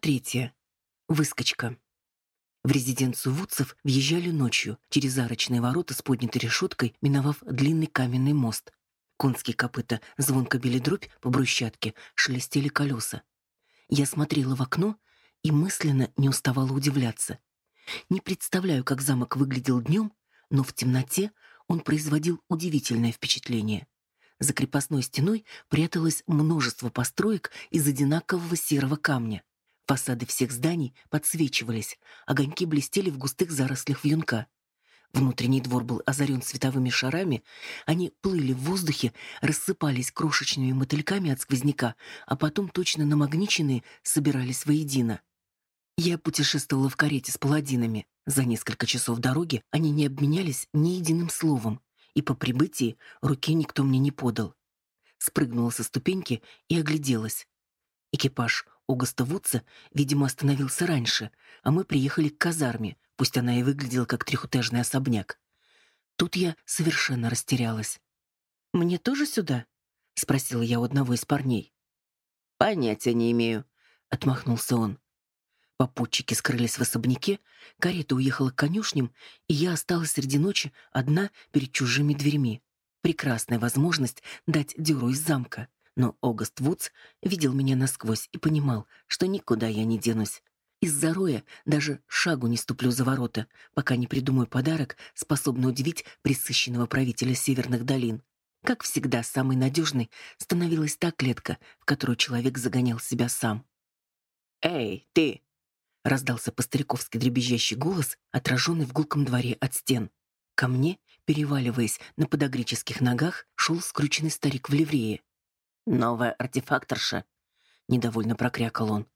третья. Выскочка. В резиденцию Вудцев въезжали ночью, через арочные ворота с поднятой решеткой, миновав длинный каменный мост. Конские копыта звонко били дробь по брусчатке, шелестели колеса. Я смотрела в окно и мысленно не уставала удивляться. Не представляю, как замок выглядел днем, но в темноте он производил удивительное впечатление. За крепостной стеной пряталось множество построек из одинакового серого камня. Фасады всех зданий подсвечивались, огоньки блестели в густых зарослях вьюнка. Внутренний двор был озарен световыми шарами, они плыли в воздухе, рассыпались крошечными мотыльками от сквозняка, а потом, точно намагниченные, собирались воедино. Я путешествовала в карете с паладинами. За несколько часов дороги они не обменялись ни единым словом, и по прибытии руки никто мне не подал. Спрыгнула со ступеньки и огляделась. Экипаж Огоста Вудса, видимо, остановился раньше, а мы приехали к казарме, пусть она и выглядела как трехэтажный особняк. Тут я совершенно растерялась. «Мне тоже сюда?» — спросила я у одного из парней. «Понятия не имею», — отмахнулся он. Попутчики скрылись в особняке, карета уехала к конюшням, и я осталась среди ночи одна перед чужими дверьми. Прекрасная возможность дать дёру из замка. Но Огост Вудс видел меня насквозь и понимал, что никуда я не денусь. Из-за роя даже шагу не ступлю за ворота, пока не придумаю подарок, способный удивить присыщенного правителя Северных долин. Как всегда, самой надежной становилась та клетка, в которую человек загонял себя сам. «Эй, ты!» — раздался по-стариковски дребезжащий голос, отраженный в гулком дворе от стен. Ко мне, переваливаясь на подогрических ногах, шел скрученный старик в ливрее. «Новая артефакторша», — недовольно прокрякал он.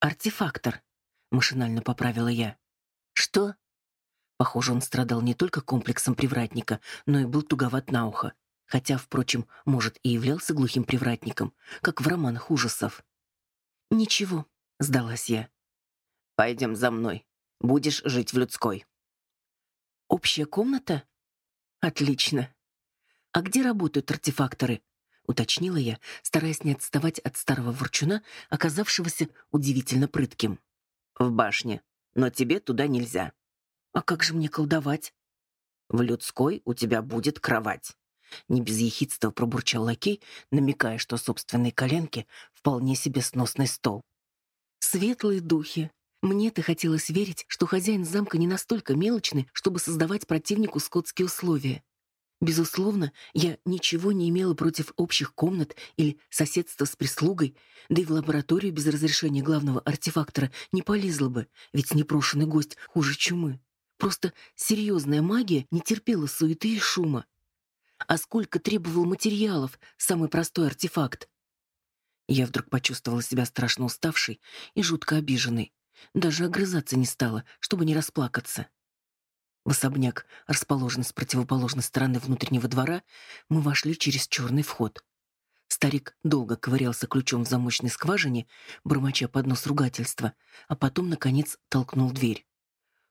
«Артефактор», — машинально поправила я. «Что?» Похоже, он страдал не только комплексом привратника, но и был туговат на ухо. Хотя, впрочем, может, и являлся глухим привратником, как в романах ужасов. «Ничего», — сдалась я. Пойдем за мной. Будешь жить в людской. Общая комната? Отлично. А где работают артефакторы? Уточнила я, стараясь не отставать от старого ворчуна, оказавшегося удивительно прытким. В башне, но тебе туда нельзя. А как же мне колдовать? В людской у тебя будет кровать. Не без ехидства пробурчал лакей, намекая, что собственные коленки вполне себе сносный стол. Светлые духи, мне-то хотелось верить, что хозяин замка не настолько мелочный, чтобы создавать противнику скотские условия. Безусловно, я ничего не имела против общих комнат или соседства с прислугой, да и в лабораторию без разрешения главного артефактора не полезла бы, ведь непрошенный гость хуже чумы. Просто серьезная магия не терпела суеты и шума. А сколько требовал материалов самый простой артефакт? Я вдруг почувствовала себя страшно уставшей и жутко обиженной. Даже огрызаться не стала, чтобы не расплакаться. В особняк, расположенный с противоположной стороны внутреннего двора, мы вошли через черный вход. Старик долго ковырялся ключом в замочной скважине, бормоча под нос ругательства, а потом, наконец, толкнул дверь.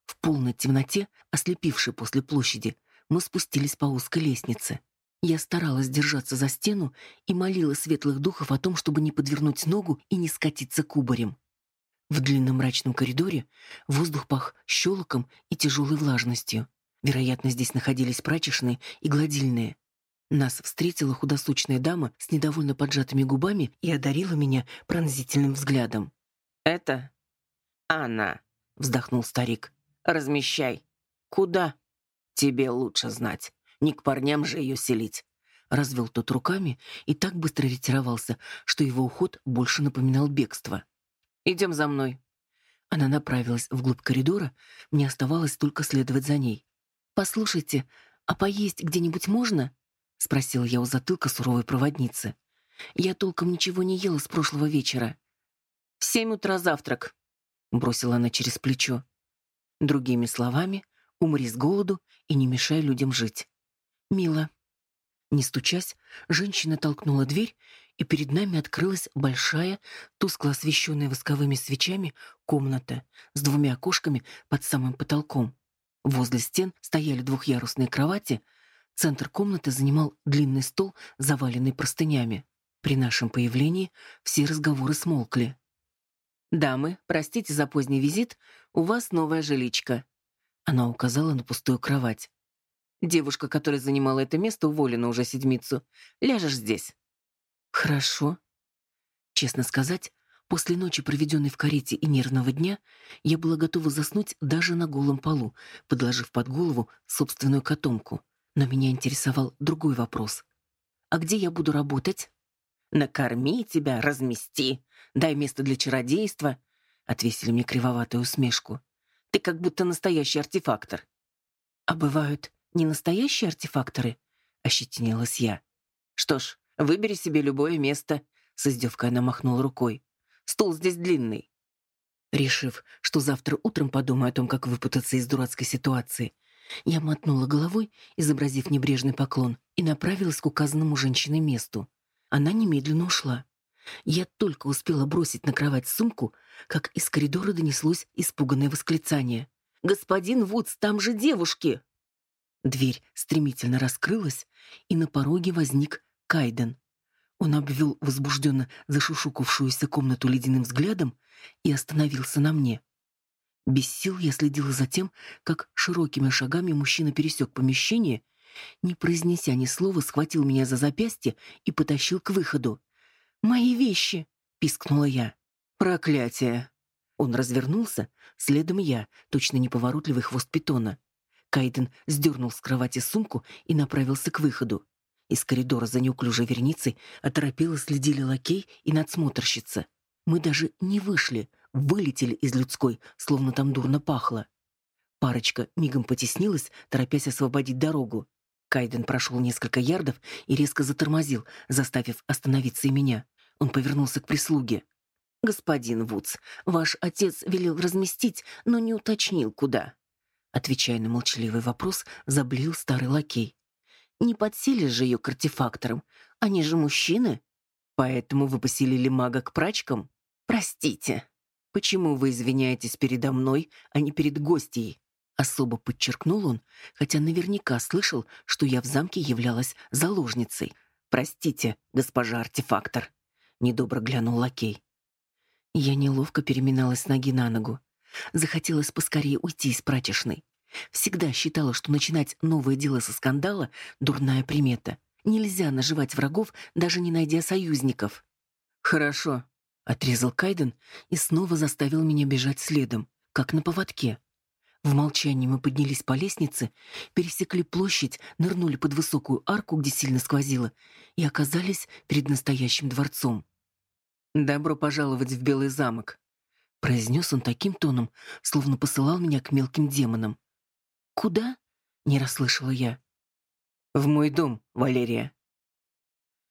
В полной темноте, ослепившей после площади, мы спустились по узкой лестнице. Я старалась держаться за стену и молила светлых духов о том, чтобы не подвернуть ногу и не скатиться кубарем. В длинном мрачном коридоре воздух пах щелоком и тяжелой влажностью. Вероятно, здесь находились прачечные и гладильные. Нас встретила худосочная дама с недовольно поджатыми губами и одарила меня пронзительным взглядом. «Это она», — вздохнул старик. «Размещай. Куда? Тебе лучше знать. Не к парням же ее селить». Развел тот руками и так быстро ретировался, что его уход больше напоминал бегство. Идем за мной». Она направилась вглубь коридора, мне оставалось только следовать за ней. «Послушайте, а поесть где-нибудь можно?» — спросила я у затылка суровой проводницы. «Я толком ничего не ела с прошлого вечера». «В семь утра завтрак», — бросила она через плечо. Другими словами, умри с голоду и не мешай людям жить. «Мило». Не стучась, женщина толкнула дверь, и перед нами открылась большая, тускло освещенная восковыми свечами комната с двумя окошками под самым потолком. Возле стен стояли двухъярусные кровати, центр комнаты занимал длинный стол, заваленный простынями. При нашем появлении все разговоры смолкли. «Дамы, простите за поздний визит, у вас новая жиличка». Она указала на пустую кровать. «Девушка, которая занимала это место, уволена уже седмицу. Ляжешь здесь». «Хорошо». Честно сказать, после ночи, проведенной в карете и нервного дня, я была готова заснуть даже на голом полу, подложив под голову собственную котомку. Но меня интересовал другой вопрос. «А где я буду работать?» «Накорми тебя, размести, дай место для чародейства», — отвесили мне кривоватую усмешку. «Ты как будто настоящий артефактор». «А бывают не настоящие артефакторы?» — ощетинилась я. «Что ж, выбери себе любое место», — с издевкой она махнула рукой. «Стул здесь длинный». Решив, что завтра утром подумаю о том, как выпутаться из дурацкой ситуации, я мотнула головой, изобразив небрежный поклон, и направилась к указанному женщиной месту. Она немедленно ушла. Я только успела бросить на кровать сумку, как из коридора донеслось испуганное восклицание. «Господин Вудс, там же девушки!» Дверь стремительно раскрылась, и на пороге возник Кайден. Он обвел возбужденно зашушукавшуюся комнату ледяным взглядом и остановился на мне. Без сил я следила за тем, как широкими шагами мужчина пересек помещение не произнеся ни слова, схватил меня за запястье и потащил к выходу. «Мои вещи!» — пискнула я. «Проклятие!» Он развернулся, следом я, точно неповоротливый хвост питона. Кайден сдернул с кровати сумку и направился к выходу. Из коридора за неуклюжей верницей оторопело следили лакей и надсмотрщица. Мы даже не вышли, вылетели из людской, словно там дурно пахло. Парочка мигом потеснилась, торопясь освободить дорогу. Кайден прошел несколько ярдов и резко затормозил, заставив остановиться и меня. Он повернулся к прислуге. «Господин Вудс, ваш отец велел разместить, но не уточнил, куда». Отвечая на молчаливый вопрос, заблил старый лакей. «Не подсели же ее к артефакторам. Они же мужчины. Поэтому вы поселили мага к прачкам? Простите. Почему вы извиняетесь передо мной, а не перед гостьей?» Особо подчеркнул он, хотя наверняка слышал, что я в замке являлась заложницей. «Простите, госпожа артефактор», — недобро глянул лакей. Я неловко переминалась ноги на ногу. Захотелось поскорее уйти из прачечной. Всегда считала, что начинать новое дело со скандала — дурная примета. Нельзя наживать врагов, даже не найдя союзников. «Хорошо», — отрезал Кайден и снова заставил меня бежать следом, как на поводке. В молчании мы поднялись по лестнице, пересекли площадь, нырнули под высокую арку, где сильно сквозило, и оказались перед настоящим дворцом. «Добро пожаловать в Белый замок», — произнес он таким тоном, словно посылал меня к мелким демонам. «Куда?» — не расслышала я. «В мой дом, Валерия».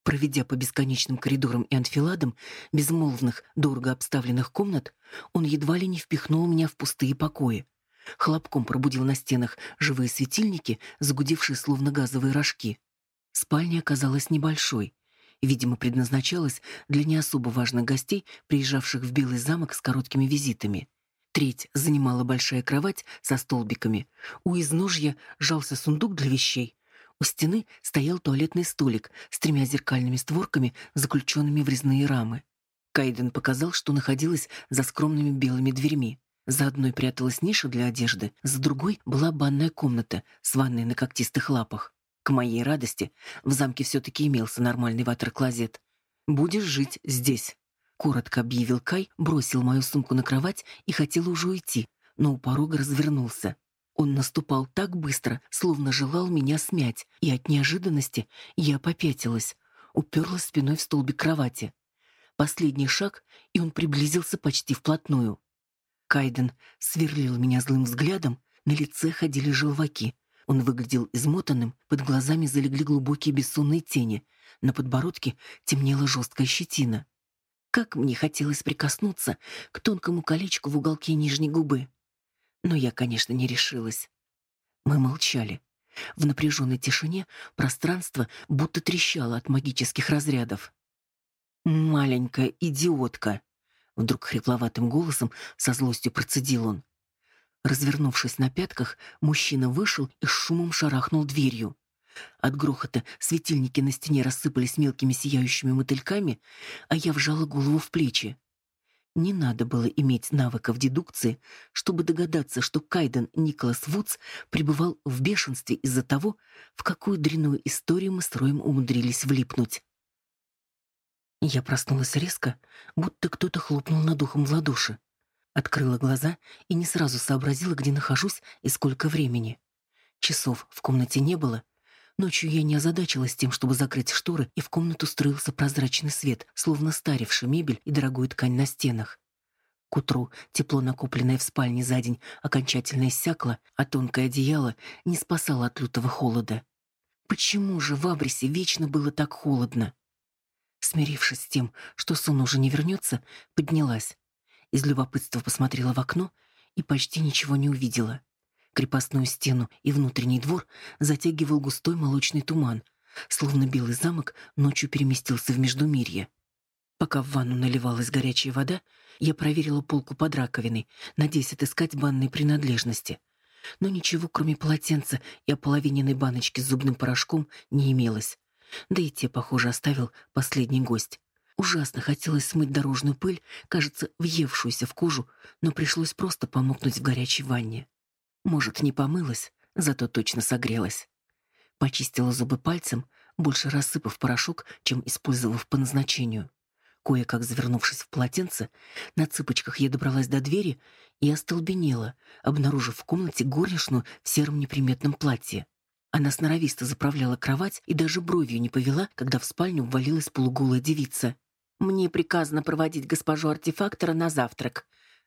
Проведя по бесконечным коридорам и анфиладам безмолвных, дорого обставленных комнат, он едва ли не впихнул меня в пустые покои. Хлопком пробудил на стенах живые светильники, загудевшие словно газовые рожки. Спальня оказалась небольшой. Видимо, предназначалась для не особо важных гостей, приезжавших в Белый замок с короткими визитами. Треть занимала большая кровать со столбиками. У изножья жался сундук для вещей. У стены стоял туалетный столик с тремя зеркальными створками, заключенными в резные рамы. Кайден показал, что находилась за скромными белыми дверьми. За одной пряталась ниша для одежды, за другой была банная комната с ванной на когтистых лапах. К моей радости в замке все-таки имелся нормальный ватер-клозет. «Будешь жить здесь», — коротко объявил Кай, бросил мою сумку на кровать и хотел уже уйти, но у порога развернулся. Он наступал так быстро, словно желал меня смять, и от неожиданности я попятилась, уперлась спиной в столбик кровати. Последний шаг, и он приблизился почти вплотную. Кайден сверлил меня злым взглядом, на лице ходили желваки. Он выглядел измотанным, под глазами залегли глубокие бессонные тени, на подбородке темнела жесткая щетина. Как мне хотелось прикоснуться к тонкому колечку в уголке нижней губы. Но я, конечно, не решилась. Мы молчали. В напряженной тишине пространство будто трещало от магических разрядов. «Маленькая идиотка!» Вдруг хрипловатым голосом со злостью процедил он. Развернувшись на пятках, мужчина вышел и шумом шарахнул дверью. От грохота светильники на стене рассыпались мелкими сияющими мотыльками, а я вжала голову в плечи. Не надо было иметь навыков дедукции, чтобы догадаться, что Кайден Николас Вудс пребывал в бешенстве из-за того, в какую дрянную историю мы с Роем умудрились влипнуть. Я проснулась резко, будто кто-то хлопнул над ухом в ладоши. Открыла глаза и не сразу сообразила, где нахожусь и сколько времени. Часов в комнате не было. Ночью я не озадачилась тем, чтобы закрыть шторы, и в комнату струился прозрачный свет, словно старевший мебель и дорогую ткань на стенах. К утру тепло, накопленное в спальне за день, окончательно иссякло, а тонкое одеяло не спасало от лютого холода. Почему же в Абрисе вечно было так холодно? Смирившись с тем, что сон уже не вернется, поднялась. Из любопытства посмотрела в окно и почти ничего не увидела. Крепостную стену и внутренний двор затягивал густой молочный туман, словно белый замок ночью переместился в Междумирье. Пока в ванну наливалась горячая вода, я проверила полку под раковиной, надеясь отыскать банные принадлежности. Но ничего, кроме полотенца и ополовиненной баночки с зубным порошком, не имелось. Да и те, похоже, оставил последний гость. Ужасно хотелось смыть дорожную пыль, кажется, въевшуюся в кожу, но пришлось просто помокнуть в горячей ванне. Может, не помылась, зато точно согрелась. Почистила зубы пальцем, больше рассыпав порошок, чем использовав по назначению. Кое-как завернувшись в полотенце, на цыпочках я добралась до двери и остолбенела, обнаружив в комнате горничную в сером неприметном платье. Она сноровисто заправляла кровать и даже бровью не повела, когда в спальню ввалилась полуголая девица. «Мне приказано проводить госпожу артефактора на завтрак»,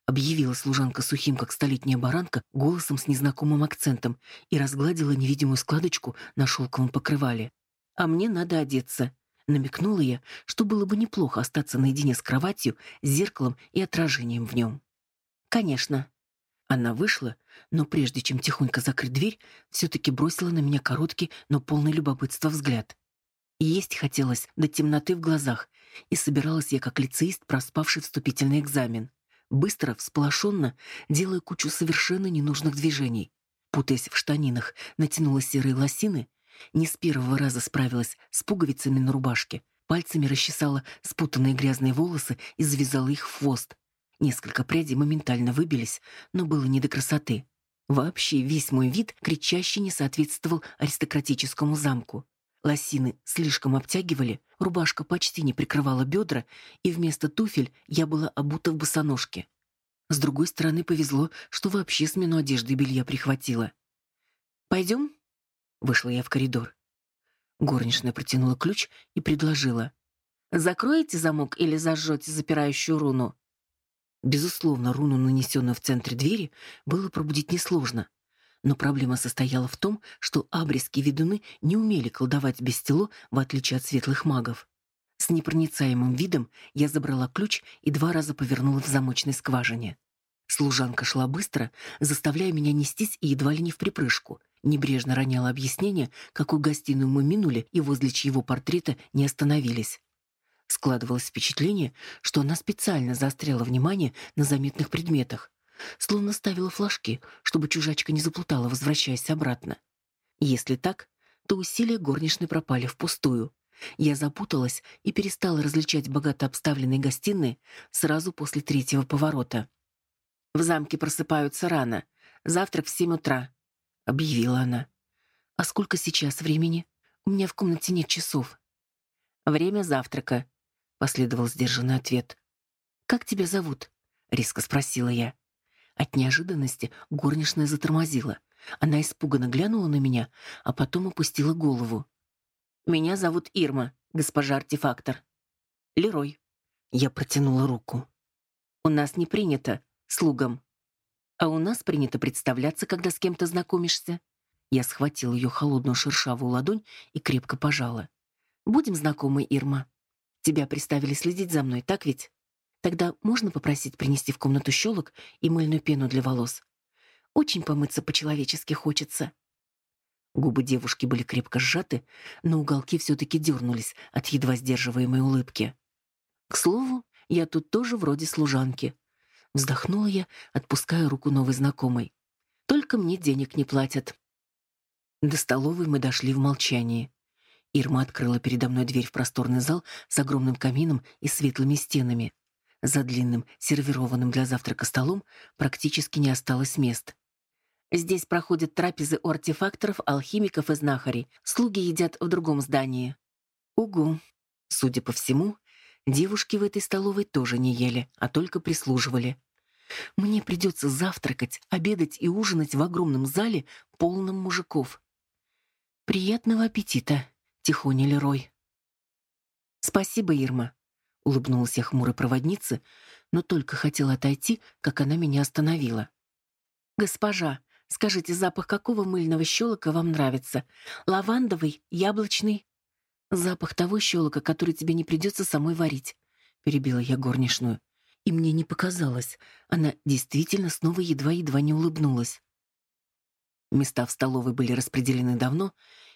объявила служанка сухим, как столетняя баранка, голосом с незнакомым акцентом и разгладила невидимую складочку на шелковом покрывале. «А мне надо одеться», — намекнула я, что было бы неплохо остаться наедине с кроватью, с зеркалом и отражением в нем. «Конечно». Она вышла, но прежде чем тихонько закрыть дверь, все-таки бросила на меня короткий, но полный любопытства взгляд. Есть хотелось до темноты в глазах, и собиралась я как лицеист, проспавший вступительный экзамен. Быстро, всполошенно, делая кучу совершенно ненужных движений. Путаясь в штанинах, натянула серые лосины, не с первого раза справилась с пуговицами на рубашке, пальцами расчесала спутанные грязные волосы и завязала их в хвост. Несколько прядей моментально выбились, но было не до красоты. Вообще весь мой вид кричаще не соответствовал аристократическому замку. Лосины слишком обтягивали, рубашка почти не прикрывала бедра, и вместо туфель я была обута в босоножке. С другой стороны, повезло, что вообще смену одежды и белья прихватила. «Пойдем?» — вышла я в коридор. Горничная протянула ключ и предложила. «Закроете замок или зажжете запирающую руну?» Безусловно, руну, нанесенную в центре двери, было пробудить несложно. Но проблема состояла в том, что абрисские ведуны не умели колдовать без стело, в отличие от светлых магов. С непроницаемым видом я забрала ключ и два раза повернула в замочной скважине. Служанка шла быстро, заставляя меня нестись и едва ли не в припрыжку. Небрежно роняла объяснение, какую гостиную мы минули и возле чьего портрета не остановились. Складывалось впечатление, что она специально заостряла внимание на заметных предметах, словно ставила флажки, чтобы чужачка не заплутала, возвращаясь обратно. Если так, то усилия горничной пропали впустую. Я запуталась и перестала различать богато обставленные гостиные сразу после третьего поворота. «В замке просыпаются рано. Завтрак в семь утра», — объявила она. «А сколько сейчас времени? У меня в комнате нет часов». «Время завтрака», — последовал сдержанный ответ. «Как тебя зовут?» — резко спросила я. От неожиданности горничная затормозила. Она испуганно глянула на меня, а потом опустила голову. «Меня зовут Ирма, госпожа артефактор». «Лерой». Я протянула руку. «У нас не принято, слугам. А у нас принято представляться, когда с кем-то знакомишься». Я схватила ее холодную шершавую ладонь и крепко пожала. «Будем знакомы, Ирма. Тебя приставили следить за мной, так ведь?» Тогда можно попросить принести в комнату щелок и мыльную пену для волос? Очень помыться по-человечески хочется. Губы девушки были крепко сжаты, но уголки все-таки дернулись от едва сдерживаемой улыбки. К слову, я тут тоже вроде служанки. Вздохнула я, отпуская руку новой знакомой. Только мне денег не платят. До столовой мы дошли в молчании. Ирма открыла передо мной дверь в просторный зал с огромным камином и светлыми стенами. За длинным, сервированным для завтрака столом практически не осталось мест. Здесь проходят трапезы у артефакторов, алхимиков и знахарей. Слуги едят в другом здании. Угу. Судя по всему, девушки в этой столовой тоже не ели, а только прислуживали. Мне придется завтракать, обедать и ужинать в огромном зале, полном мужиков. Приятного аппетита, Тихоня Лерой. Спасибо, Ирма, улыбнулась я хмурой проводнице, но только хотела отойти, как она меня остановила. Госпожа, скажите, запах какого мыльного щелока вам нравится? Лавандовый, яблочный? Запах того щелока, который тебе не придется самой варить, перебила я горничную. И мне не показалось, она действительно снова едва-едва не улыбнулась. Места в столовой были распределены давно,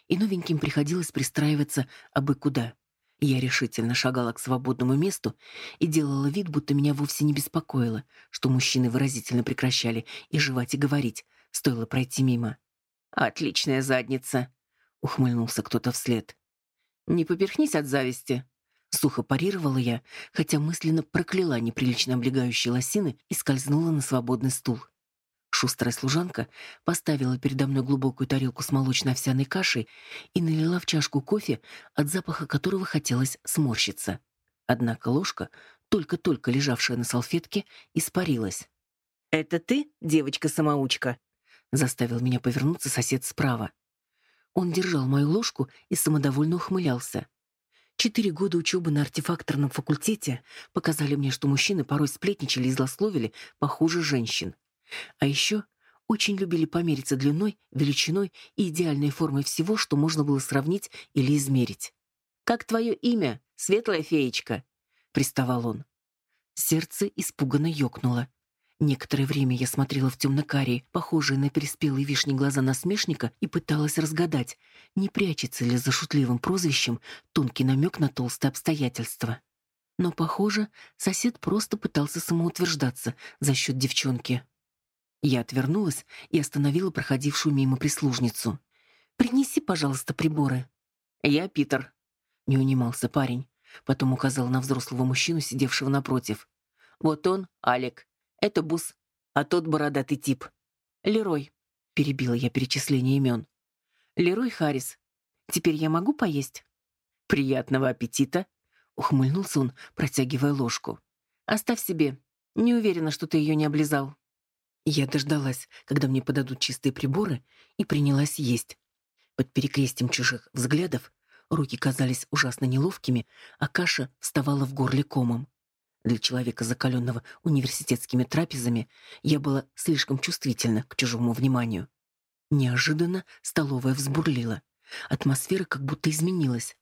и новеньким приходилось пристраиваться абы куда. Я решительно шагала к свободному месту и делала вид, будто меня вовсе не беспокоило, что мужчины выразительно прекращали и жевать, и говорить, стоило пройти мимо. «Отличная задница!» — ухмыльнулся кто-то вслед. «Не поперхнись от зависти!» Сухо парировала я, хотя мысленно прокляла неприлично облегающие лосины и скользнула на свободный стул. Шустрая служанка поставила передо мной глубокую тарелку с молочно-овсяной кашей и налила в чашку кофе, от запаха которого хотелось сморщиться. Однако ложка, только-только лежавшая на салфетке, испарилась. «Это ты, девочка-самоучка?» заставил меня повернуться сосед справа. Он держал мою ложку и самодовольно ухмылялся. Четыре года учебы на артефакторном факультете показали мне, что мужчины порой сплетничали и злословили похуже женщин. А еще очень любили помериться длиной, величиной и идеальной формой всего, что можно было сравнить или измерить. «Как твое имя, светлая феечка?» — приставал он. Сердце испуганно ёкнуло. Некоторое время я смотрела в темно-карие, похожие на переспелые вишни глаза насмешника, и пыталась разгадать, не прячется ли за шутливым прозвищем тонкий намек на толстые обстоятельства. Но, похоже, сосед просто пытался самоутверждаться за счет девчонки. Я отвернулась и остановила проходившую мимо прислужницу. «Принеси, пожалуйста, приборы». «Я Питер», — не унимался парень. Потом указал на взрослого мужчину, сидевшего напротив. «Вот он, Алек. Это Бус. А тот бородатый тип. Лерой», — перебила я перечисление имен. «Лерой Харрис. Теперь я могу поесть?» «Приятного аппетита», — ухмыльнулся он, протягивая ложку. «Оставь себе. Не уверена, что ты ее не облизал». Я дождалась, когда мне подадут чистые приборы, и принялась есть. Под перекрестием чужих взглядов руки казались ужасно неловкими, а каша вставала в горле комом. Для человека, закаленного университетскими трапезами, я была слишком чувствительна к чужому вниманию. Неожиданно столовая взбурлила. Атмосфера как будто изменилась.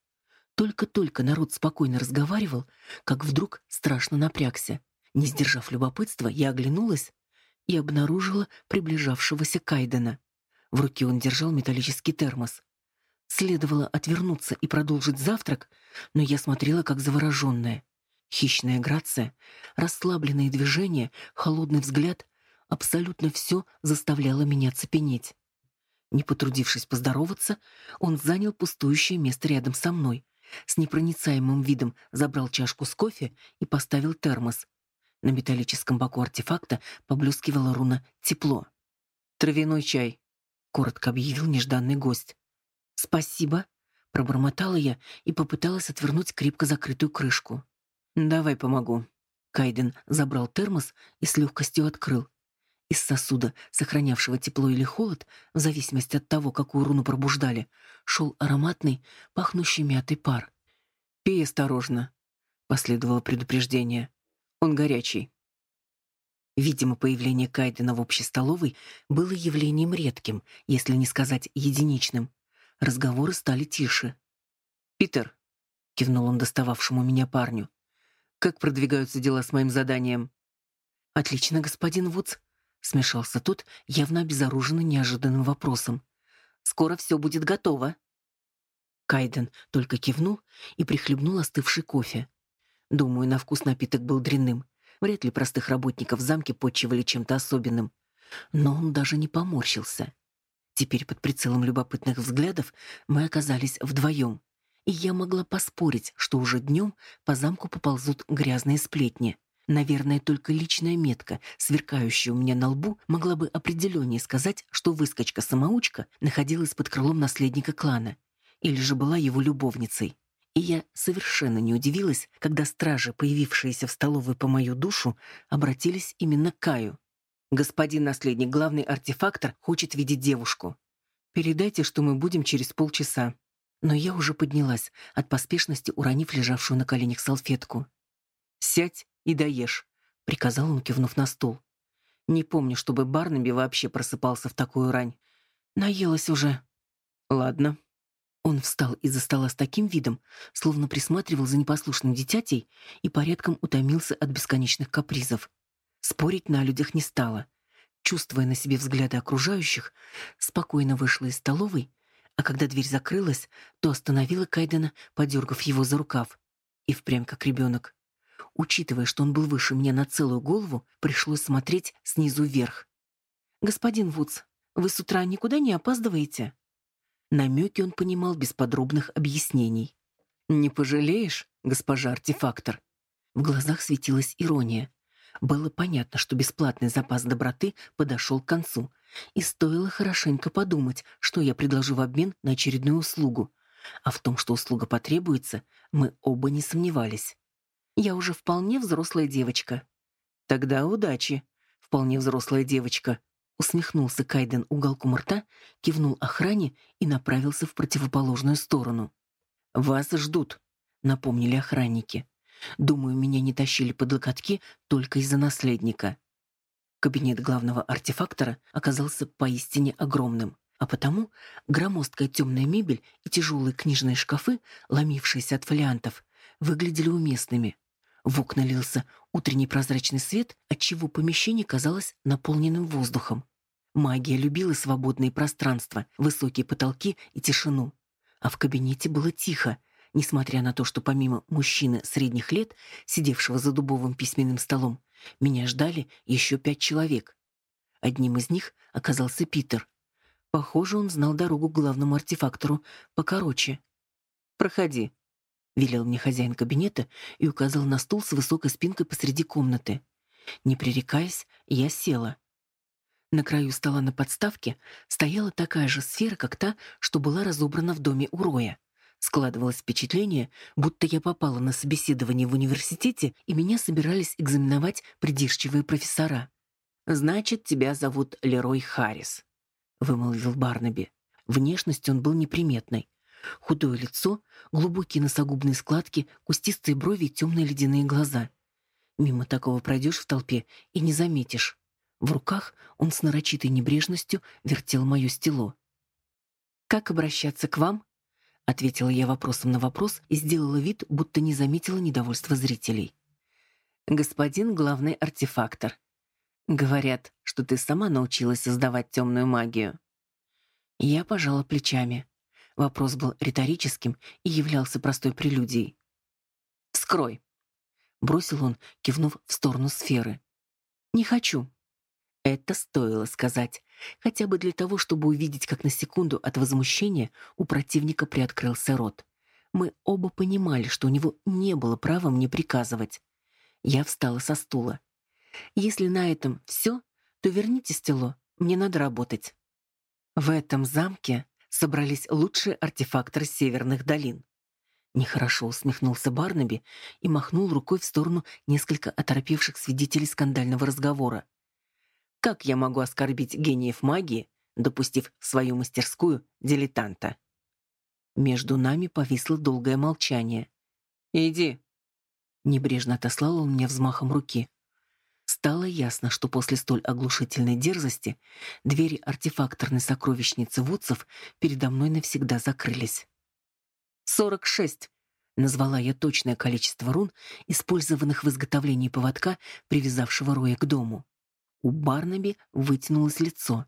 Только-только народ спокойно разговаривал, как вдруг страшно напрягся. Не сдержав любопытства, я оглянулась и обнаружила приближавшегося Кайдена. В руке он держал металлический термос. Следовало отвернуться и продолжить завтрак, но я смотрела как завороженная. Хищная грация, расслабленные движения, холодный взгляд — абсолютно все заставляло меня цепенеть. Не потрудившись поздороваться, он занял пустующее место рядом со мной. С непроницаемым видом забрал чашку с кофе и поставил термос, на металлическом боку артефакта поблескивала руна «Тепло». «Травяной чай», — коротко объявил нежданный гость. «Спасибо», — пробормотала я и попыталась отвернуть крепко закрытую крышку. «Давай помогу». Кайден забрал термос и с легкостью открыл. Из сосуда, сохранявшего тепло или холод, в зависимости от того, какую руну пробуждали, шел ароматный, пахнущий мятой пар. «Пей осторожно», — последовало предупреждение. Он горячий. Видимо, появление Кайдена в общей столовой было явлением редким, если не сказать единичным. Разговоры стали тише. «Питер», — кивнул он достававшему меня парню, — «как продвигаются дела с моим заданием?» «Отлично, господин Вудс», — смешался тот, явно обезоруженный неожиданным вопросом. «Скоро все будет готово». Кайден только кивнул и прихлебнул остывший кофе. Думаю, на вкус напиток был дрянным. Вряд ли простых работников в замке почивали чем-то особенным. Но он даже не поморщился. Теперь под прицелом любопытных взглядов мы оказались вдвоем. И я могла поспорить, что уже днем по замку поползут грязные сплетни. Наверное, только личная метка, сверкающая у меня на лбу, могла бы определеннее сказать, что выскочка-самоучка находилась под крылом наследника клана или же была его любовницей. И я совершенно не удивилась, когда стражи, появившиеся в столовой по мою душу, обратились именно к Каю. «Господин наследник, главный артефактор, хочет видеть девушку. Передайте, что мы будем через полчаса». Но я уже поднялась, от поспешности уронив лежавшую на коленях салфетку. «Сядь и доешь», — приказал он, кивнув на стул. «Не помню, чтобы Барнаби вообще просыпался в такую рань. Наелась уже». «Ладно». Он встал из-за стола с таким видом, словно присматривал за непослушным дитятей и порядком утомился от бесконечных капризов. Спорить на людях не стало. Чувствуя на себе взгляды окружающих, спокойно вышла из столовой, а когда дверь закрылась, то остановила Кайдена, подергав его за рукав. И впрямь как ребенок. Учитывая, что он был выше меня на целую голову, пришлось смотреть снизу вверх. «Господин Вудс, вы с утра никуда не опаздываете?» Намеки он понимал без подробных объяснений. «Не пожалеешь, госпожа артефактор?» В глазах светилась ирония. Было понятно, что бесплатный запас доброты подошел к концу, и стоило хорошенько подумать, что я предложу в обмен на очередную услугу. А в том, что услуга потребуется, мы оба не сомневались. Я уже вполне взрослая девочка. Тогда удачи, вполне взрослая девочка. Усмехнулся Кайден уголком рта, кивнул охране и направился в противоположную сторону. Вас ждут, напомнили охранники. Думаю, меня не тащили под локотки только из-за наследника. Кабинет главного артефактора оказался поистине огромным, а потому громоздкая темная мебель и тяжелые книжные шкафы, ломившиеся от фолиантов, выглядели уместными. В окна лился утренний прозрачный свет, отчего помещение казалось наполненным воздухом. Магия любила свободные пространства, высокие потолки и тишину. А в кабинете было тихо, несмотря на то, что помимо мужчины средних лет, сидевшего за дубовым письменным столом, меня ждали еще пять человек. Одним из них оказался Питер. Похоже, он знал дорогу к главному артефактору покороче. «Проходи», — велел мне хозяин кабинета и указал на стул с высокой спинкой посреди комнаты. Не пререкаясь, я села. На краю стола на подставке стояла такая же сфера, как та, что была разобрана в доме у Роя. Складывалось впечатление, будто я попала на собеседование в университете, и меня собирались экзаменовать придирчивые профессора. «Значит, тебя зовут Лерой Харрис», — вымолвил Барнаби. Внешность он был неприметной. Худое лицо, глубокие носогубные складки, кустистые брови и темные ледяные глаза. Мимо такого пройдешь в толпе и не заметишь. В руках он с нарочитой небрежностью вертел мое стело. «Как обращаться к вам?» Ответила я вопросом на вопрос и сделала вид, будто не заметила недовольства зрителей. «Господин главный артефактор. Говорят, что ты сама научилась создавать темную магию». Я пожала плечами. Вопрос был риторическим и являлся простой прелюдией. «Вскрой», — бросил он, кивнув в сторону сферы. «Не хочу». Это стоило сказать, хотя бы для того, чтобы увидеть, как на секунду от возмущения у противника приоткрылся рот. Мы оба понимали, что у него не было права мне приказывать. Я встала со стула. Если на этом все, то верните стело, мне надо работать. В этом замке собрались лучшие артефакторы северных долин. Нехорошо усмехнулся Барнаби и махнул рукой в сторону несколько оторопевших свидетелей скандального разговора. Как я могу оскорбить гениев магии, допустив в свою мастерскую дилетанта? Между нами повисло долгое молчание. «Иди», — небрежно отослал он меня взмахом руки. Стало ясно, что после столь оглушительной дерзости двери артефакторной сокровищницы Вудсов передо мной навсегда закрылись. «Сорок шесть», — назвала я точное количество рун, использованных в изготовлении поводка, привязавшего Роя к дому. У Барнаби вытянулось лицо.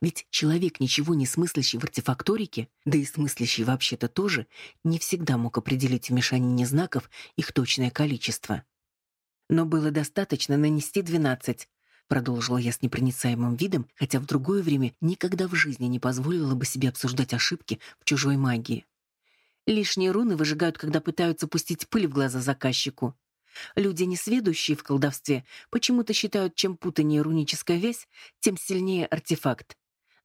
Ведь человек, ничего не смыслящий в артефакторике, да и смыслящий вообще-то тоже, не всегда мог определить в мешанине знаков их точное количество. Но было достаточно нанести двенадцать, продолжила я с непроницаемым видом, хотя в другое время никогда в жизни не позволила бы себе обсуждать ошибки в чужой магии. Лишние руны выжигают, когда пытаются пустить пыль в глаза заказчику. Люди, несведущие в колдовстве, почему-то считают, чем путанее руническая вязь, тем сильнее артефакт.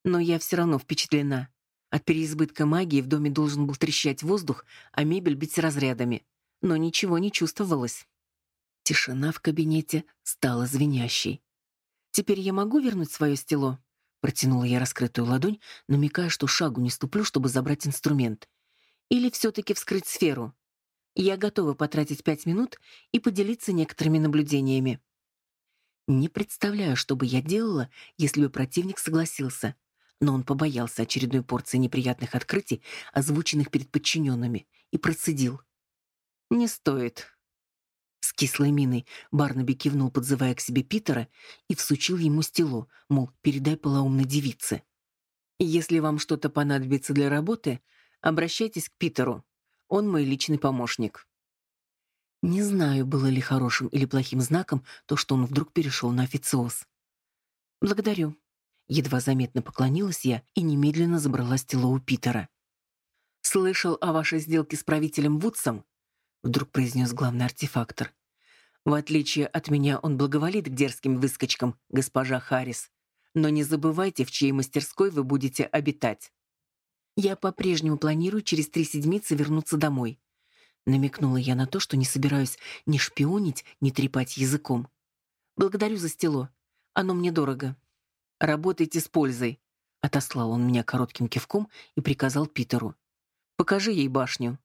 Но я все равно впечатлена. От переизбытка магии в доме должен был трещать воздух, а мебель бить разрядами. Но ничего не чувствовалось. Тишина в кабинете стала звенящей. «Теперь я могу вернуть свое стело?» Протянула я раскрытую ладонь, намекая, что шагу не ступлю, чтобы забрать инструмент. «Или все-таки вскрыть сферу?» Я готова потратить пять минут и поделиться некоторыми наблюдениями. Не представляю, что бы я делала, если бы противник согласился. Но он побоялся очередной порции неприятных открытий, озвученных перед подчиненными, и процедил. «Не стоит». С кислой миной Барнаби кивнул, подзывая к себе Питера, и всучил ему стело, мол, передай полоумной девице. «Если вам что-то понадобится для работы, обращайтесь к Питеру. Он мой личный помощник». Не знаю, было ли хорошим или плохим знаком то, что он вдруг перешел на официоз. «Благодарю». Едва заметно поклонилась я и немедленно забрала стело у Питера. «Слышал о вашей сделке с правителем Вудсом?» Вдруг произнес главный артефактор. «В отличие от меня, он благоволит к дерзким выскочкам, госпожа Харрис. Но не забывайте, в чьей мастерской вы будете обитать». Я по-прежнему планирую через три седмицы вернуться домой. Намекнула я на то, что не собираюсь ни шпионить, ни трепать языком. Благодарю за стело. Оно мне дорого. Работайте с пользой. Отослал он меня коротким кивком и приказал Питеру. Покажи ей башню.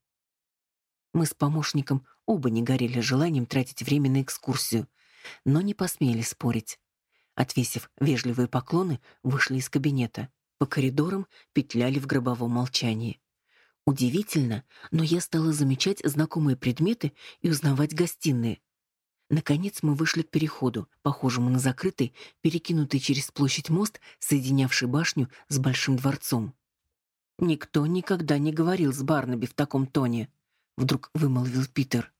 Мы с помощником оба не горели желанием тратить время на экскурсию, но не посмели спорить. Отвесив вежливые поклоны, вышли из кабинета. По коридорам петляли в гробовом молчании. Удивительно, но я стала замечать знакомые предметы и узнавать гостиные. Наконец мы вышли к переходу, похожему на закрытый, перекинутый через площадь мост, соединявший башню с большим дворцом. «Никто никогда не говорил с Барнаби в таком тоне», — вдруг вымолвил Питер.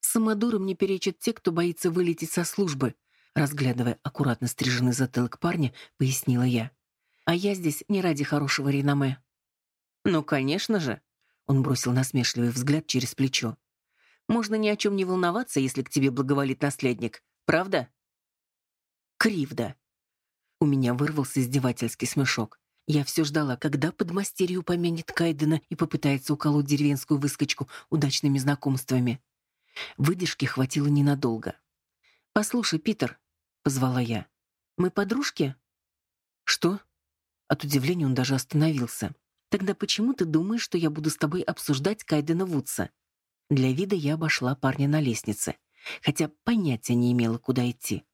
«Самодуром не перечат те, кто боится вылететь со службы», разглядывая аккуратно стриженный затылок парня, пояснила я. А я здесь не ради хорошего реноме. Ну, конечно же. Он бросил насмешливый взгляд через плечо. Можно ни о чем не волноваться, если к тебе благоволит наследник, правда? Кривда. У меня вырвался издевательский смешок. Я все ждала, когда подмастерье упомянет Кайдена и попытается уколоть деревенскую выскочку удачными знакомствами. Выдержки хватило ненадолго. «Послушай, Питер», — позвала я, — «мы подружки?» «Что?» От удивления он даже остановился. «Тогда почему ты думаешь, что я буду с тобой обсуждать Кайдена Вудса?» Для вида я обошла парня на лестнице, хотя понятия не имела, куда идти.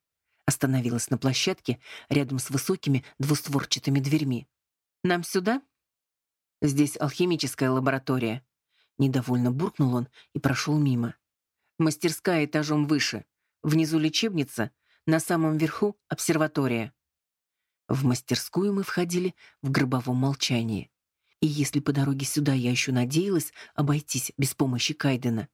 Остановилась на площадке рядом с высокими двустворчатыми дверьми. «Нам сюда?» «Здесь алхимическая лаборатория». Недовольно буркнул он и прошел мимо. «Мастерская этажом выше. Внизу лечебница, на самом верху — обсерватория. В мастерскую мы входили в гробовом молчании. И если по дороге сюда я еще надеялась обойтись без помощи Кайдена,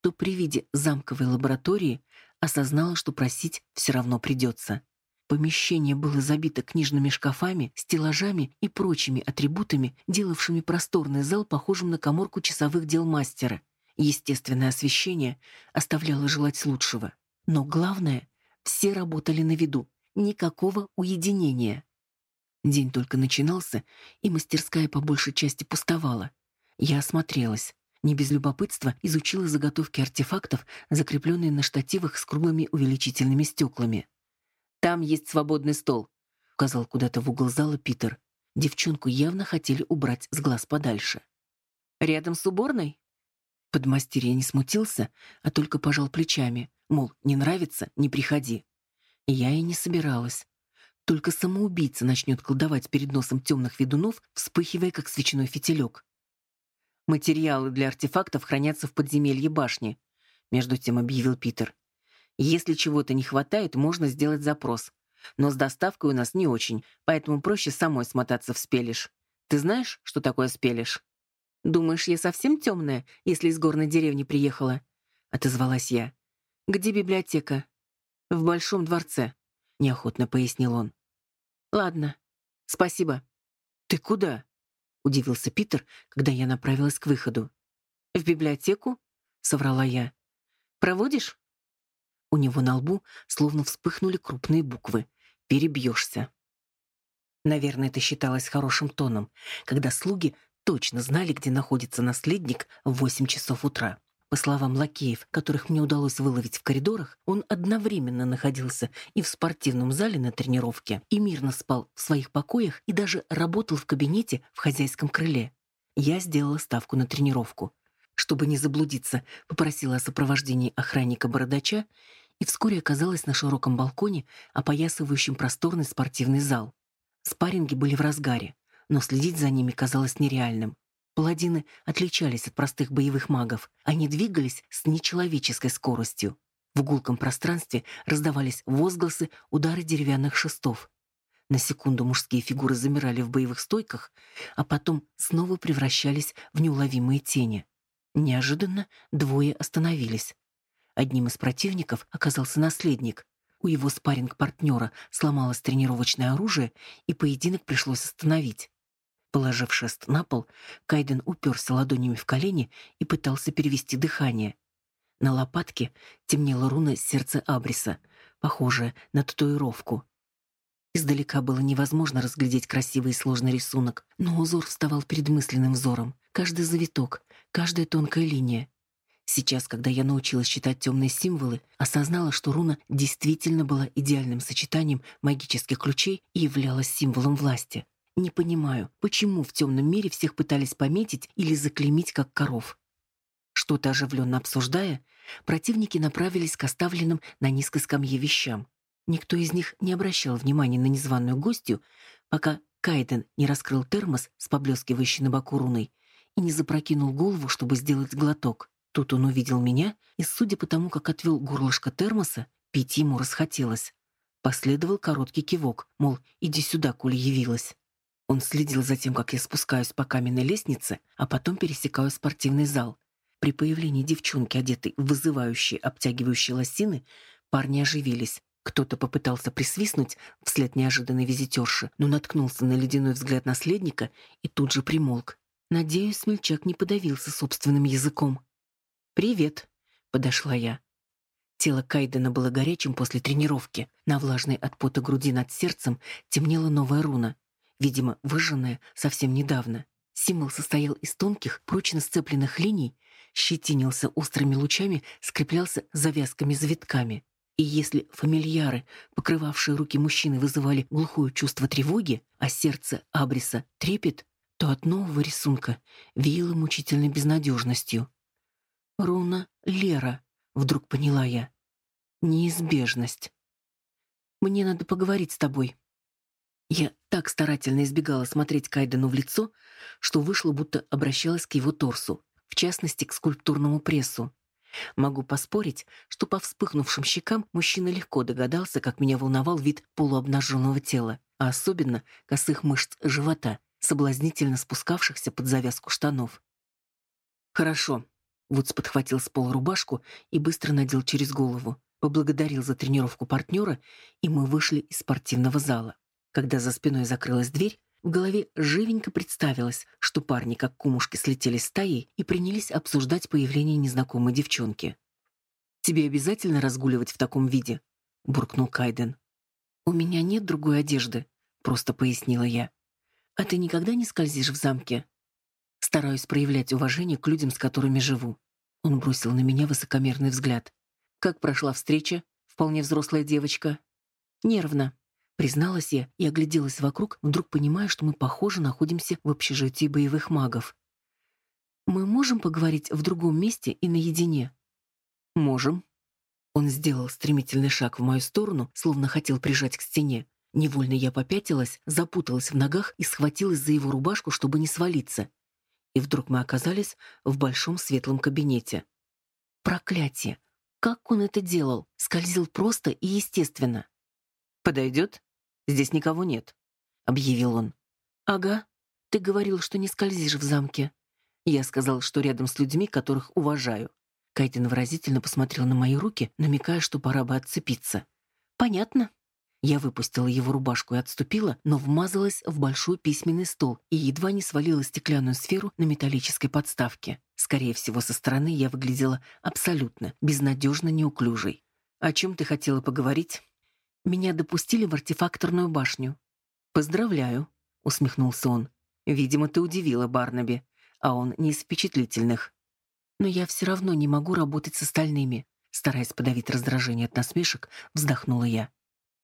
то при виде замковой лаборатории осознала, что просить все равно придется. Помещение было забито книжными шкафами, стеллажами и прочими атрибутами, делавшими просторный зал похожим на коморку часовых дел мастера. Естественное освещение оставляло желать лучшего. Но главное, все работали на виду, никакого уединения. День только начинался, и мастерская по большей части пустовала. Я осмотрелась. Не без любопытства изучила заготовки артефактов, закрепленные на штативах с круглыми увеличительными стеклами. «Там есть свободный стол», — указал куда-то в угол зала Питер. Девчонку явно хотели убрать с глаз подальше. «Рядом с уборной?» Подмастерье не смутился, а только пожал плечами, мол, не нравится — не приходи. Я и не собиралась. Только самоубийца начнет колдовать перед носом темных ведунов, вспыхивая, как свечной фитилек. «Материалы для артефактов хранятся в подземелье башни», — между тем объявил Питер. «Если чего-то не хватает, можно сделать запрос. Но с доставкой у нас не очень, поэтому проще самой смотаться в спелиш. Ты знаешь, что такое спелиш?» «Думаешь, я совсем темная, если из горной деревни приехала?» — отозвалась я. «Где библиотека?» «В Большом дворце», — неохотно пояснил он. «Ладно, спасибо». «Ты куда?» — удивился Питер, когда я направилась к выходу. «В библиотеку?» — соврала я. «Проводишь?» У него на лбу словно вспыхнули крупные буквы. «Перебьешься». Наверное, это считалось хорошим тоном, когда слуги точно знали, где находится наследник в восемь часов утра. По словам лакеев, которых мне удалось выловить в коридорах, он одновременно находился и в спортивном зале на тренировке, и мирно спал в своих покоях, и даже работал в кабинете в хозяйском крыле. Я сделала ставку на тренировку. Чтобы не заблудиться, попросила о сопровождении охранника-бородача и вскоре оказалась на широком балконе, опоясывающем просторный спортивный зал. Спарринги были в разгаре, но следить за ними казалось нереальным. Паладины отличались от простых боевых магов. Они двигались с нечеловеческой скоростью. В гулком пространстве раздавались возгласы, удары деревянных шестов. На секунду мужские фигуры замирали в боевых стойках, а потом снова превращались в неуловимые тени. Неожиданно двое остановились. Одним из противников оказался наследник. У его спарринг-партнера сломалось тренировочное оружие, и поединок пришлось остановить. Положив шест на пол, Кайден уперся ладонями в колени и пытался перевести дыхание. На лопатке темнела руна сердца Абриса, похожая на татуировку. Издалека было невозможно разглядеть красивый и сложный рисунок, но узор вставал перед мысленным взором. Каждый завиток, каждая тонкая линия. Сейчас, когда я научилась читать темные символы, осознала, что руна действительно была идеальным сочетанием магических ключей и являлась символом власти. Не понимаю, почему в темном мире всех пытались пометить или заклеймить как коров. Что-то оживленно обсуждая, противники направились к оставленным на низкой скамье вещам. Никто из них не обращал внимания на незваную гостью, пока Кайден не раскрыл термос с поблескивающей на боку руной и не запрокинул голову, чтобы сделать глоток. Тут он увидел меня, и, судя по тому, как отвел горлышко термоса, пить ему расхотелось. Последовал короткий кивок, мол, иди сюда, коли явилась. Он следил за тем, как я спускаюсь по каменной лестнице, а потом пересекаю спортивный зал. При появлении девчонки, одетой в вызывающие обтягивающие лосины, парни оживились. Кто-то попытался присвистнуть вслед неожиданной визитерши, но наткнулся на ледяной взгляд наследника и тут же примолк. Надеюсь, смельчак не подавился собственным языком. «Привет», — подошла я. Тело Кайдена было горячим после тренировки. На влажной от пота груди над сердцем темнела новая руна видимо, выжженная совсем недавно. Символ состоял из тонких, прочно сцепленных линий, щетинился острыми лучами, скреплялся завязками-завитками. И если фамильяры, покрывавшие руки мужчины, вызывали глухое чувство тревоги, а сердце Абриса — трепет, то от нового рисунка веяло мучительной безнадежностью. «Руна Лера», — вдруг поняла я. «Неизбежность». «Мне надо поговорить с тобой», я так старательно избегала смотреть Кайдену в лицо, что вышло, будто обращалась к его торсу, в частности, к скульптурному прессу. Могу поспорить, что по вспыхнувшим щекам мужчина легко догадался, как меня волновал вид полуобнаженного тела, а особенно косых мышц живота, соблазнительно спускавшихся под завязку штанов. «Хорошо», — Вудс подхватил с пола рубашку и быстро надел через голову, поблагодарил за тренировку партнера, и мы вышли из спортивного зала. Когда за спиной закрылась дверь, в голове живенько представилось, что парни, как кумушки, слетели стаей и принялись обсуждать появление незнакомой девчонки. «Тебе обязательно разгуливать в таком виде?» — буркнул Кайден. «У меня нет другой одежды», — просто пояснила я. «А ты никогда не скользишь в замке?» «Стараюсь проявлять уважение к людям, с которыми живу». Он бросил на меня высокомерный взгляд. «Как прошла встреча, вполне взрослая девочка?» «Нервно», Призналась я и огляделась вокруг, вдруг понимая, что мы, похоже, находимся в общежитии боевых магов. «Мы можем поговорить в другом месте и наедине?» «Можем». Он сделал стремительный шаг в мою сторону, словно хотел прижать к стене. Невольно я попятилась, запуталась в ногах и схватилась за его рубашку, чтобы не свалиться. И вдруг мы оказались в большом светлом кабинете. Проклятие! Как он это делал? Скользил просто и естественно. «Подойдет?» Здесь никого нет», — объявил он. «Ага. Ты говорил, что не скользишь в замке». Я сказал, что рядом с людьми, которых уважаю. Кайтин выразительно посмотрел на мои руки, намекая, что пора бы отцепиться. «Понятно». Я выпустила его рубашку и отступила, но вмазалась в большой письменный стол и едва не свалила стеклянную сферу на металлической подставке. Скорее всего, со стороны я выглядела абсолютно, безнадежно неуклюжей. «О чем ты хотела поговорить?» «Меня допустили в артефакторную башню». «Поздравляю», — усмехнулся он. «Видимо, ты удивила Барнаби, а он не из впечатлительных». «Но я все равно не могу работать с остальными», стараясь подавить раздражение от насмешек, вздохнула я.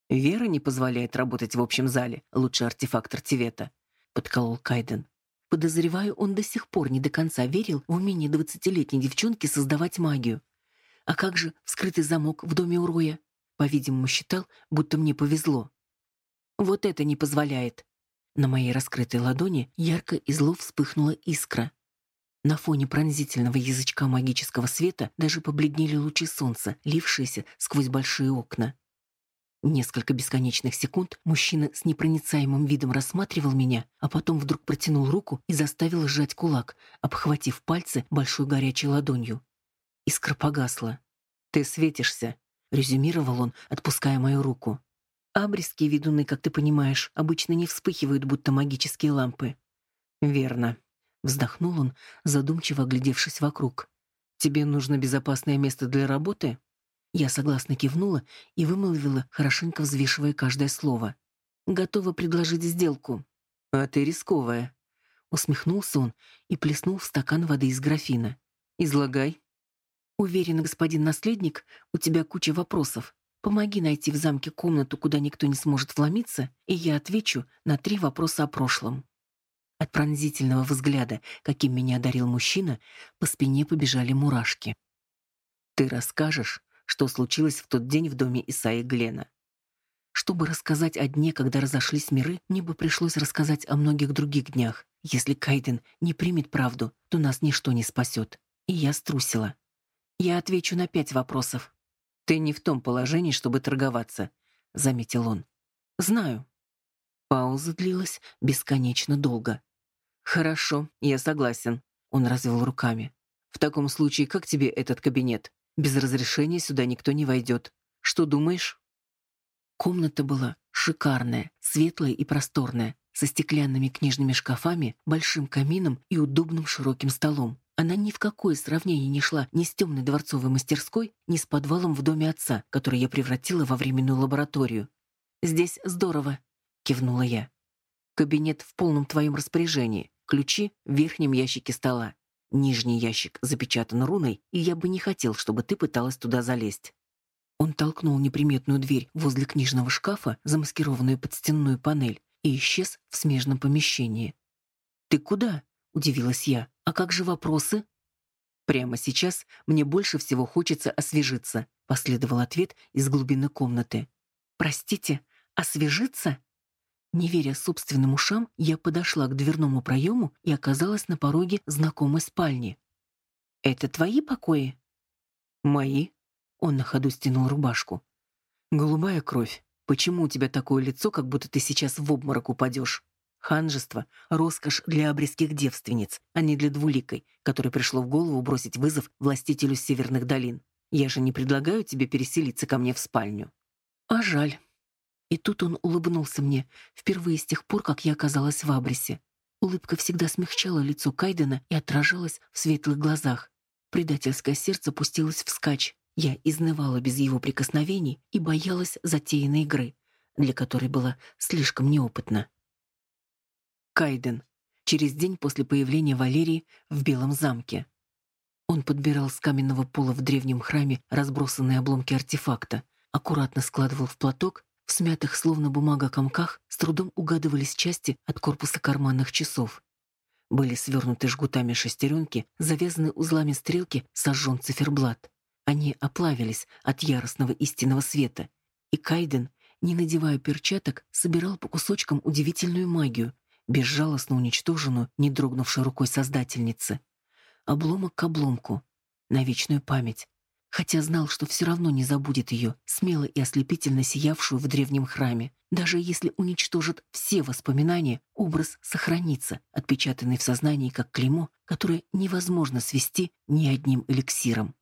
«Вера не позволяет работать в общем зале, лучший артефактор Тивета», — подколол Кайден. Подозреваю, он до сих пор не до конца верил в умение двадцатилетней девчонки создавать магию. А как же вскрытый замок в доме у Роя? По-видимому, считал, будто мне повезло. Вот это не позволяет. На моей раскрытой ладони ярко и зло вспыхнула искра. На фоне пронзительного язычка магического света даже побледнели лучи солнца, лившиеся сквозь большие окна. Несколько бесконечных секунд мужчина с непроницаемым видом рассматривал меня, а потом вдруг протянул руку и заставил сжать кулак, обхватив пальцы большой горячей ладонью. Искра погасла. «Ты светишься», — резюмировал он, отпуская мою руку. «Абрисские ведуны, как ты понимаешь, обычно не вспыхивают, будто магические лампы». «Верно», — вздохнул он, задумчиво оглядевшись вокруг. «Тебе нужно безопасное место для работы?» Я согласно кивнула и вымолвила, хорошенько взвешивая каждое слово. «Готова предложить сделку». «А ты рисковая», — усмехнулся он и плеснул в стакан воды из графина. «Излагай». «Уверен, господин наследник, у тебя куча вопросов. Помоги найти в замке комнату, куда никто не сможет вломиться, и я отвечу на три вопроса о прошлом». От пронзительного взгляда, каким меня одарил мужчина, по спине побежали мурашки. «Ты расскажешь, что случилось в тот день в доме Исаи Глена. Чтобы рассказать о дне, когда разошлись миры, мне бы пришлось рассказать о многих других днях. Если Кайден не примет правду, то нас ничто не спасет. И я струсила. Я отвечу на пять вопросов. «Ты не в том положении, чтобы торговаться», — заметил он. «Знаю». Пауза длилась бесконечно долго. «Хорошо, я согласен», — он развел руками. «В таком случае, как тебе этот кабинет?» Без разрешения сюда никто не войдет. Что думаешь?» Комната была шикарная, светлая и просторная, со стеклянными книжными шкафами, большим камином и удобным широким столом. Она ни в какое сравнение не шла ни с темной дворцовой мастерской, ни с подвалом в доме отца, который я превратила во временную лабораторию. «Здесь здорово», — кивнула я. «Кабинет в полном твоем распоряжении. Ключи в верхнем ящике стола. Нижний ящик запечатан руной, и я бы не хотел, чтобы ты пыталась туда залезть. Он толкнул неприметную дверь возле книжного шкафа, замаскированную под стенную панель, и исчез в смежном помещении. «Ты куда?» — удивилась я. «А как же вопросы?» «Прямо сейчас мне больше всего хочется освежиться», — последовал ответ из глубины комнаты. «Простите, освежиться?» Не веря собственным ушам, я подошла к дверному проему и оказалась на пороге знакомой спальни. «Это твои покои?» «Мои?» Он на ходу стянул рубашку. «Голубая кровь. Почему у тебя такое лицо, как будто ты сейчас в обморок упадешь?» Ханжество — роскошь для обрезких девственниц, а не для двуликой, которой пришло в голову бросить вызов властителю северных долин. Я же не предлагаю тебе переселиться ко мне в спальню. А жаль. И тут он улыбнулся мне, впервые с тех пор, как я оказалась в Абрисе. Улыбка всегда смягчала лицо Кайдена и отражалась в светлых глазах. Предательское сердце пустилось вскачь. Я изнывала без его прикосновений и боялась затеянной игры, для которой была слишком неопытна. Кайден. Через день после появления Валерии в Белом замке. Он подбирал с каменного пола в древнем храме разбросанные обломки артефакта, аккуратно складывал в платок в смятых, словно бумага, комках с трудом угадывались части от корпуса карманных часов. Были свернуты жгутами шестеренки, завязаны узлами стрелки, сожжен циферблат. Они оплавились от яростного истинного света. И Кайден, не надевая перчаток, собирал по кусочкам удивительную магию, безжалостно уничтоженную, не дрогнувшей рукой создательницы. Обломок к обломку, на вечную память, хотя знал, что все равно не забудет ее, смело и ослепительно сиявшую в древнем храме. Даже если уничтожит все воспоминания, образ сохранится, отпечатанный в сознании как клеймо, которое невозможно свести ни одним эликсиром.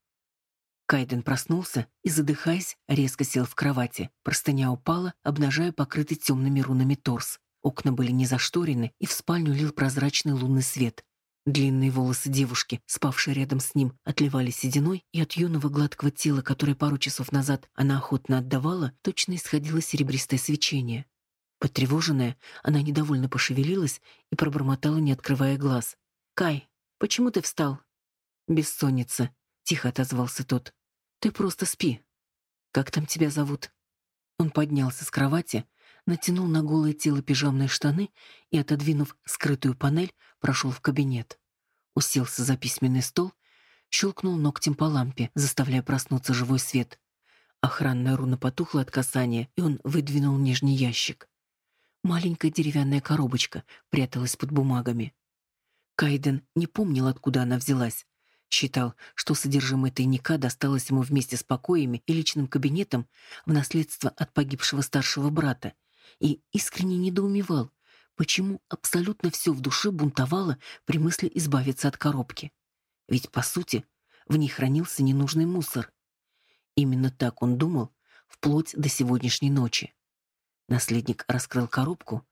Кайден проснулся и, задыхаясь, резко сел в кровати. Простыня упала, обнажая покрытый темными рунами торс. Окна были не зашторены, и в спальню лил прозрачный лунный свет. Длинные волосы девушки, спавшей рядом с ним, отливали сединой, и от юного гладкого тела, которое пару часов назад она охотно отдавала, точно исходило серебристое свечение. Потревоженная, она недовольно пошевелилась и пробормотала, не открывая глаз. «Кай, почему ты встал?» «Бессонница», — тихо отозвался тот. «Ты просто спи. Как там тебя зовут?» Он поднялся с кровати, натянул на голое тело пижамные штаны и, отодвинув скрытую панель, прошел в кабинет. Уселся за письменный стол, щелкнул ногтем по лампе, заставляя проснуться живой свет. Охранная руна потухла от касания, и он выдвинул нижний ящик. Маленькая деревянная коробочка пряталась под бумагами. Кайден не помнил, откуда она взялась. Считал, что содержимое тайника досталось ему вместе с покоями и личным кабинетом в наследство от погибшего старшего брата, и искренне недоумевал, почему абсолютно все в душе бунтовало при мысли избавиться от коробки. Ведь, по сути, в ней хранился ненужный мусор. Именно так он думал вплоть до сегодняшней ночи. Наследник раскрыл коробку.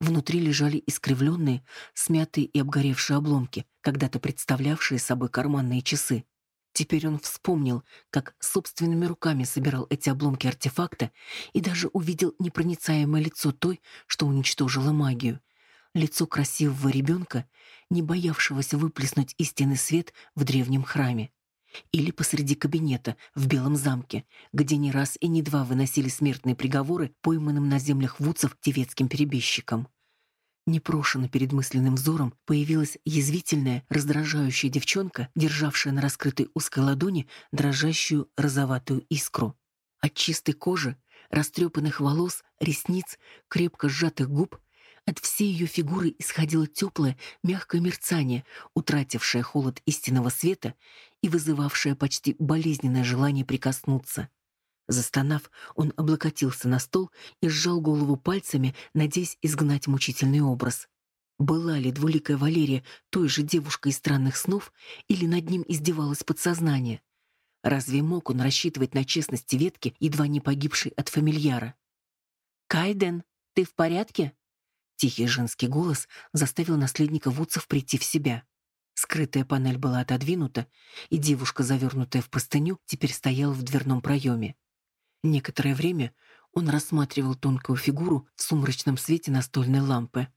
Внутри лежали искривленные, смятые и обгоревшие обломки, когда-то представлявшие собой карманные часы. Теперь он вспомнил, как собственными руками собирал эти обломки артефакта и даже увидел непроницаемое лицо той, что уничтожила магию. Лицо красивого ребенка, не боявшегося выплеснуть истинный свет в древнем храме. Или посреди кабинета в Белом замке, где не раз и не два выносили смертные приговоры пойманным на землях вудцев тевецким перебежчикам. Непрошено перед мысленным взором появилась язвительная, раздражающая девчонка, державшая на раскрытой узкой ладони дрожащую розоватую искру. От чистой кожи, растрепанных волос, ресниц, крепко сжатых губ от всей ее фигуры исходило теплое, мягкое мерцание, утратившее холод истинного света и вызывавшее почти болезненное желание прикоснуться. Застонав, он облокотился на стол и сжал голову пальцами, надеясь изгнать мучительный образ. Была ли двуликая Валерия той же девушкой из странных снов, или над ним издевалось подсознание? Разве мог он рассчитывать на честность ветки, едва не погибшей от фамильяра? «Кайден, ты в порядке?» Тихий женский голос заставил наследника Вудцев прийти в себя. Скрытая панель была отодвинута, и девушка, завернутая в простыню, теперь стояла в дверном проеме. Некоторое время он рассматривал тонкую фигуру в сумрачном свете настольной лампы.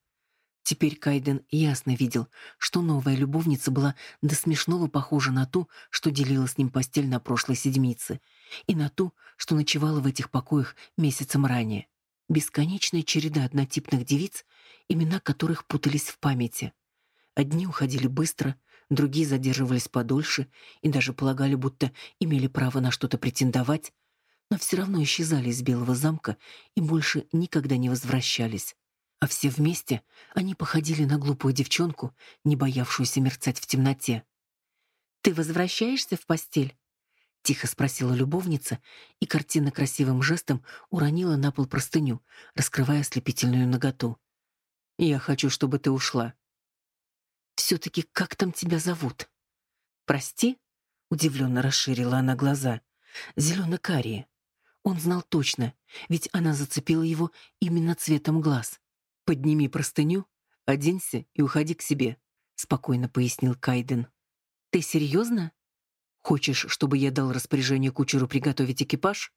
Теперь Кайден ясно видел, что новая любовница была до смешного похожа на ту, что делила с ним постель на прошлой седмице, и на ту, что ночевала в этих покоях месяцем ранее. Бесконечная череда однотипных девиц, имена которых путались в памяти. Одни уходили быстро, другие задерживались подольше и даже полагали, будто имели право на что-то претендовать, но все равно исчезали из Белого замка и больше никогда не возвращались. А все вместе они походили на глупую девчонку, не боявшуюся мерцать в темноте. «Ты возвращаешься в постель?» — тихо спросила любовница, и картина красивым жестом уронила на пол простыню, раскрывая ослепительную наготу. «Я хочу, чтобы ты ушла». «Все-таки как там тебя зовут?» «Прости?» — удивленно расширила она глаза. «Зелено-карие. Он знал точно, ведь она зацепила его именно цветом глаз. «Подними простыню, оденься и уходи к себе», — спокойно пояснил Кайден. «Ты серьезно? Хочешь, чтобы я дал распоряжение кучеру приготовить экипаж?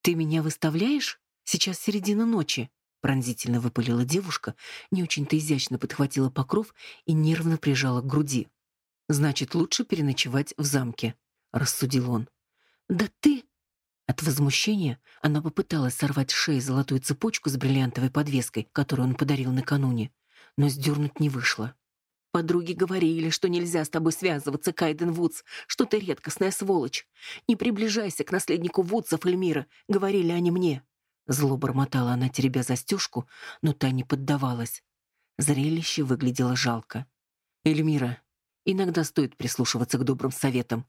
Ты меня выставляешь? Сейчас середина ночи». Пронзительно выпалила девушка, не очень-то изящно подхватила покров и нервно прижала к груди. «Значит, лучше переночевать в замке», — рассудил он. «Да ты...» От возмущения она попыталась сорвать с шеи золотую цепочку с бриллиантовой подвеской, которую он подарил накануне, но сдернуть не вышло. Подруги говорили, что нельзя с тобой связываться, Кайден Вудс, что ты редкостная сволочь. Не приближайся к наследнику Вудсов Эльмира, говорили они мне. Зло бормотала она, теребя застежку, но та не поддавалась. Зрелище выглядело жалко. «Эльмира, иногда стоит прислушиваться к добрым советам».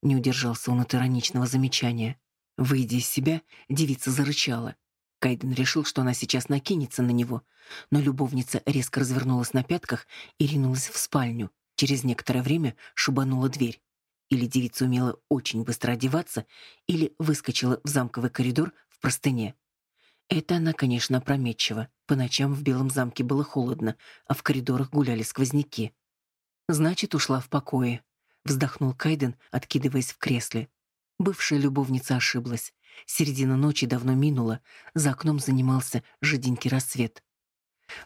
Не удержался он от ироничного замечания. Выйдя из себя, девица зарычала. Кайден решил, что она сейчас накинется на него, но любовница резко развернулась на пятках и ринулась в спальню. Через некоторое время шубанула дверь. Или девица умела очень быстро одеваться, или выскочила в замковый коридор в простыне. Это она, конечно, опрометчива. По ночам в Белом замке было холодно, а в коридорах гуляли сквозняки. Значит, ушла в покое. Вздохнул Кайден, откидываясь в кресле. Бывшая любовница ошиблась. Середина ночи давно минула, за окном занимался жиденький рассвет.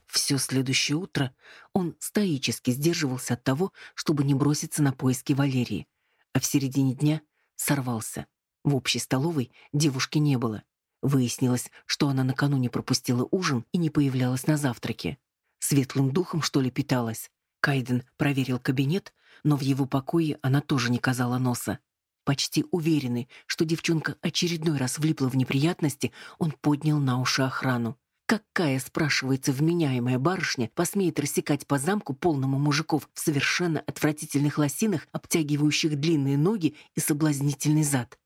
Все следующее утро он стоически сдерживался от того, чтобы не броситься на поиски Валерии, а в середине дня сорвался. В общей столовой девушки не было. Выяснилось, что она накануне пропустила ужин и не появлялась на завтраке. Светлым духом, что ли, питалась. Кайден проверил кабинет, но в его покое она тоже не казала носа. Почти уверенный, что девчонка очередной раз влипла в неприятности, он поднял на уши охрану. Какая, спрашивается, вменяемая барышня посмеет рассекать по замку полному мужиков в совершенно отвратительных лосинах, обтягивающих длинные ноги и соблазнительный зад?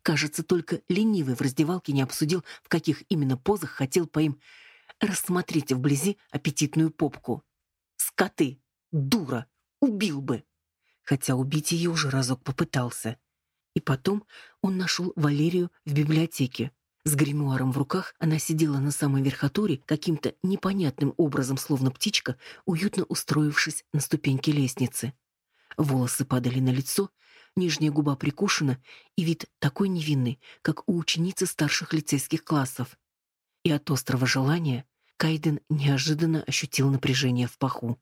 Кажется, только ленивый в раздевалке не обсудил, в каких именно позах хотел по им рассмотреть вблизи аппетитную попку. Скоты! Дура! Убил бы! Хотя убить ее уже разок попытался. И потом он нашел Валерию в библиотеке. С гримуаром в руках она сидела на самой верхотуре, каким-то непонятным образом, словно птичка, уютно устроившись на ступеньке лестницы. Волосы падали на лицо, нижняя губа прикушена, и вид такой невинный, как у ученицы старших лицейских классов. И от острого желания Кайден неожиданно ощутил напряжение в паху.